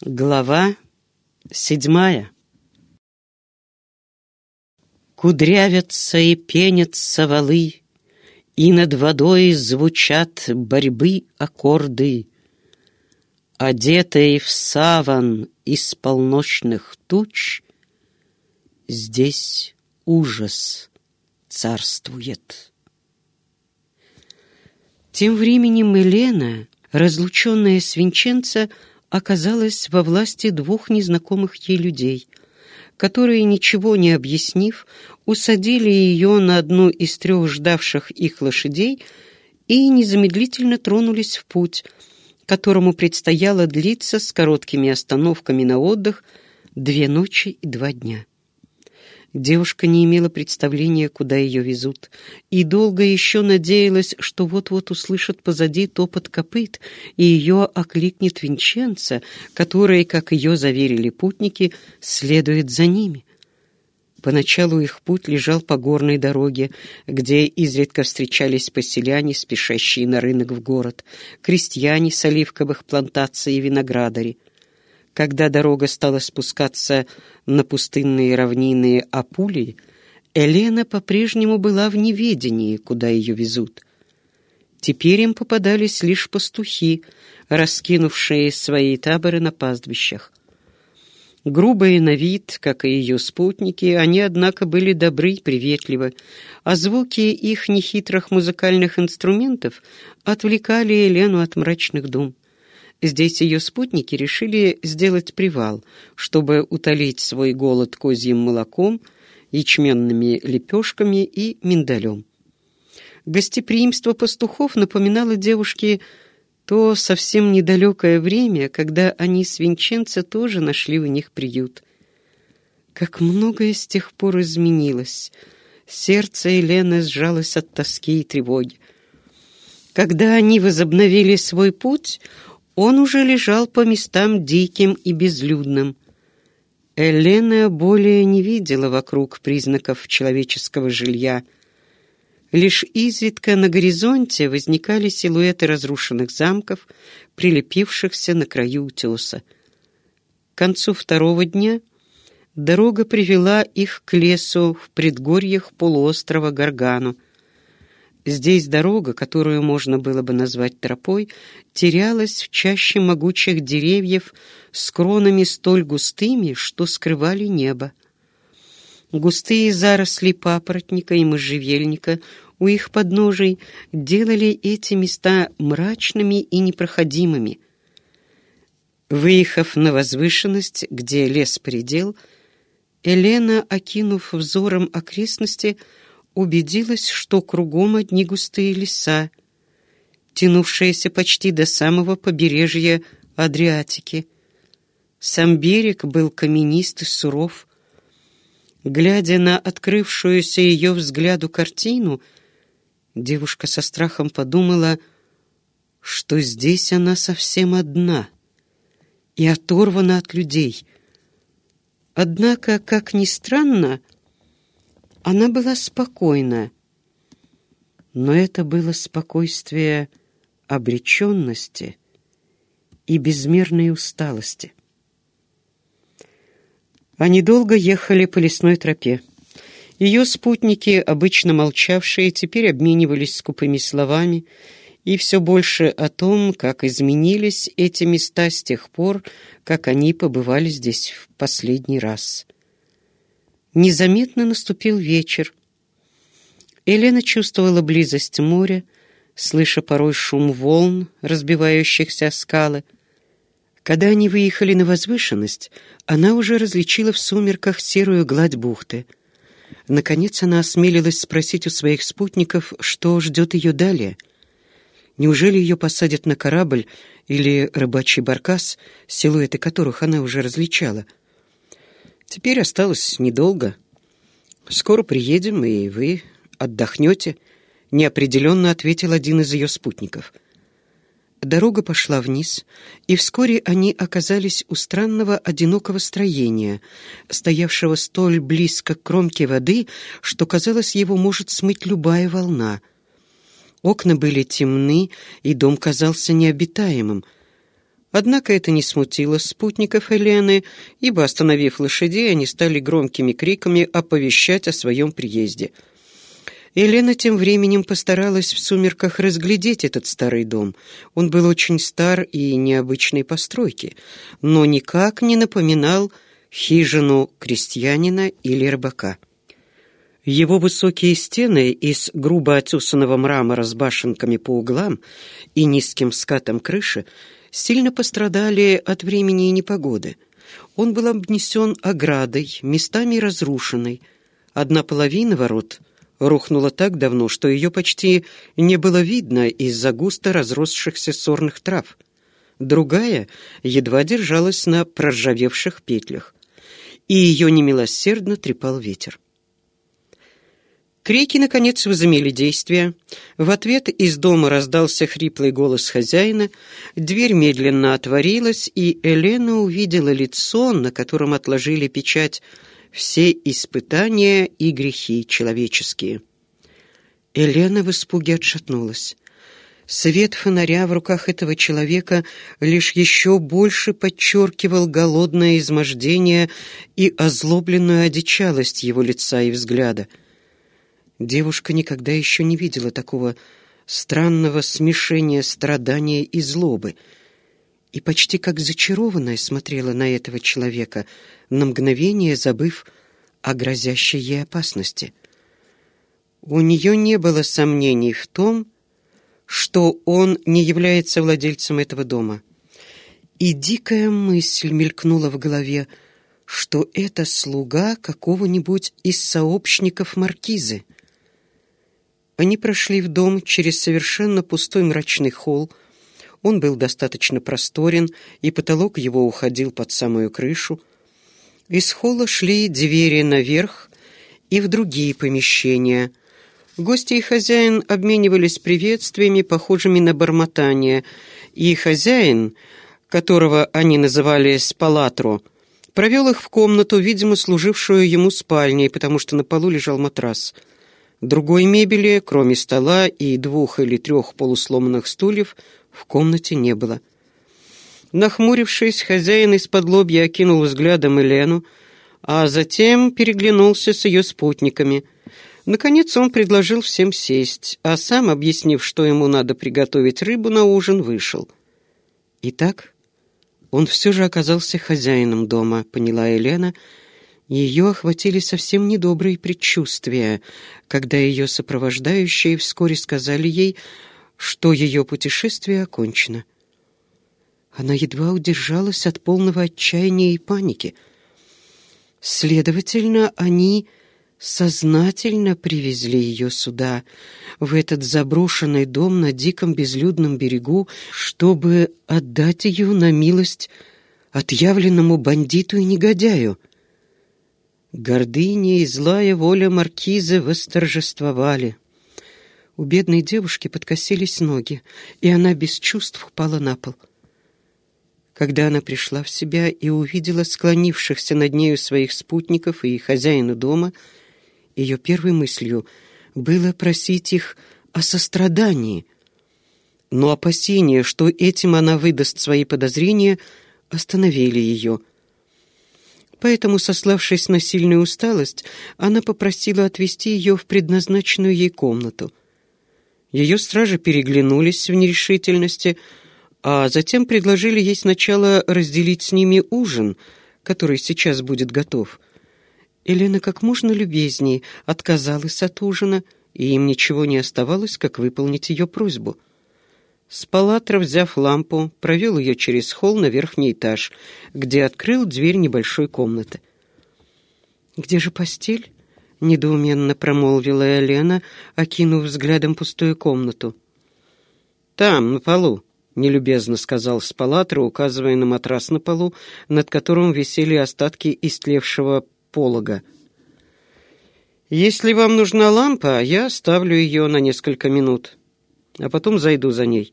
Глава седьмая Кудрявятся и пенятся валы, И над водой звучат борьбы аккорды. Одетый в саван из полночных туч, Здесь ужас царствует. Тем временем Елена, разлученная с Винченца, оказалась во власти двух незнакомых ей людей, которые, ничего не объяснив, усадили ее на одну из трех ждавших их лошадей и незамедлительно тронулись в путь, которому предстояло длиться с короткими остановками на отдых две ночи и два дня. Девушка не имела представления, куда ее везут, и долго еще надеялась, что вот-вот услышит позади топот копыт, и ее окликнет Винченца, который, как ее заверили путники, следует за ними. Поначалу их путь лежал по горной дороге, где изредка встречались поселяне, спешащие на рынок в город, крестьяне с оливковых плантаций и виноградари. Когда дорога стала спускаться на пустынные равнины Апулии, Елена по-прежнему была в неведении, куда ее везут. Теперь им попадались лишь пастухи, раскинувшие свои таборы на пастбищах. Грубые на вид, как и ее спутники, они, однако, были добры и приветливы, а звуки их нехитрых музыкальных инструментов отвлекали Елену от мрачных дум. Здесь ее спутники решили сделать привал, чтобы утолить свой голод козьим молоком, ячменными лепешками и миндалем. Гостеприимство пастухов напоминало девушке то совсем недалекое время, когда они с Винченцо тоже нашли у них приют. Как многое с тех пор изменилось. Сердце Елены сжалось от тоски и тревоги. Когда они возобновили свой путь, он уже лежал по местам диким и безлюдным. Элена более не видела вокруг признаков человеческого жилья. Лишь изредка на горизонте возникали силуэты разрушенных замков, прилепившихся на краю утеса. К концу второго дня дорога привела их к лесу в предгорьях полуострова Гаргану, Здесь дорога, которую можно было бы назвать тропой, терялась в чаще могучих деревьев с кронами столь густыми, что скрывали небо. Густые заросли папоротника и можжевельника у их подножий делали эти места мрачными и непроходимыми. Выехав на возвышенность, где лес предел, Елена, окинув взором окрестности, убедилась, что кругом одни густые леса, тянувшиеся почти до самого побережья Адриатики. Сам берег был каменист и суров. Глядя на открывшуюся ее взгляду картину, девушка со страхом подумала, что здесь она совсем одна и оторвана от людей. Однако, как ни странно, она была спокойна, но это было спокойствие обреченности и безмерной усталости. Они долго ехали по лесной тропе. Ее спутники, обычно молчавшие, теперь обменивались скупыми словами и все больше о том, как изменились эти места с тех пор, как они побывали здесь в последний раз. Незаметно наступил вечер. Елена чувствовала близость моря, слыша порой шум волн, разбивающихся о скалы. Когда они выехали на возвышенность, она уже различила в сумерках серую гладь бухты. Наконец она осмелилась спросить у своих спутников, что ждет ее далее. Неужели ее посадят на корабль или рыбачий баркас, силуэты которых она уже различала — Теперь осталось недолго. Скоро приедем, и вы отдохнете, неопределенно ответил один из ее спутников. Дорога пошла вниз, и вскоре они оказались у странного одинокого строения, стоявшего столь близко к кромке воды, что, казалось, его может смыть любая волна. Окна были темны, и дом казался необитаемым — Однако это не смутило спутников Елены, ибо, остановив лошадей, они стали громкими криками оповещать о своем приезде. Елена тем временем постаралась в сумерках разглядеть этот старый дом. Он был очень стар и необычной постройки, но никак не напоминал хижину крестьянина или рыбака. Его высокие стены из грубо отесанного мрамора с башенками по углам и низким скатом крыши сильно пострадали от времени и непогоды. Он был обнесен оградой, местами разрушенной. Одна половина ворот рухнула так давно, что ее почти не было видно из-за густо разросшихся сорных трав. Другая едва держалась на проржавевших петлях, и ее немилосердно трепал ветер. Крики, наконец, возымели действие. В ответ из дома раздался хриплый голос хозяина, дверь медленно отворилась, и Елена увидела лицо, на котором отложили печать все испытания и грехи человеческие. Елена в испуге отшатнулась. Свет фонаря в руках этого человека лишь еще больше подчеркивал голодное измождение и озлобленную одичалость его лица и взгляда — Девушка никогда еще не видела такого странного смешения страдания и злобы, и почти как зачарованная смотрела на этого человека, на мгновение забыв о грозящей ей опасности. У нее не было сомнений в том, что он не является владельцем этого дома. И дикая мысль мелькнула в голове, что это слуга какого-нибудь из сообщников маркизы. Они прошли в дом через совершенно пустой мрачный холл. Он был достаточно просторен, и потолок его уходил под самую крышу. Из холла шли двери наверх и в другие помещения. Гости и хозяин обменивались приветствиями, похожими на бормотание, и хозяин, которого они называли «спалатро», провел их в комнату, видимо, служившую ему спальней, потому что на полу лежал матрас — Другой мебели, кроме стола и двух или трех полусломанных стульев, в комнате не было. Нахмурившись, хозяин из-под лобья окинул взглядом Елену, а затем переглянулся с ее спутниками. Наконец он предложил всем сесть, а сам, объяснив, что ему надо приготовить рыбу на ужин, вышел. Итак, он все же оказался хозяином дома, поняла Елена, — ее охватили совсем недобрые предчувствия, когда ее сопровождающие вскоре сказали ей, что ее путешествие окончено. Она едва удержалась от полного отчаяния и паники. Следовательно, они сознательно привезли ее сюда, в этот заброшенный дом на диком безлюдном берегу, чтобы отдать ее на милость отъявленному бандиту и негодяю. Гордыня и злая воля маркизы восторжествовали. У бедной девушки подкосились ноги, и она без чувств упала на пол. Когда она пришла в себя и увидела склонившихся над нею своих спутников и хозяина дома, ее первой мыслью было просить их о сострадании. Но опасения, что этим она выдаст свои подозрения, остановили ее — Поэтому, сославшись на сильную усталость, она попросила отвезти ее в предназначенную ей комнату. Ее стражи переглянулись в нерешительности, а затем предложили ей сначала разделить с ними ужин, который сейчас будет готов. Елена как можно любезней отказалась от ужина, и им ничего не оставалось, как выполнить ее просьбу — Спалатро, взяв лампу, провел ее через холл на верхний этаж, где открыл дверь небольшой комнаты. «Где же постель?» — недоуменно промолвила Елена, окинув взглядом пустую комнату. «Там, на полу», — нелюбезно сказал Спалатро, указывая на матрас на полу, над которым висели остатки истлевшего полога. «Если вам нужна лампа, я оставлю ее на несколько минут, а потом зайду за ней».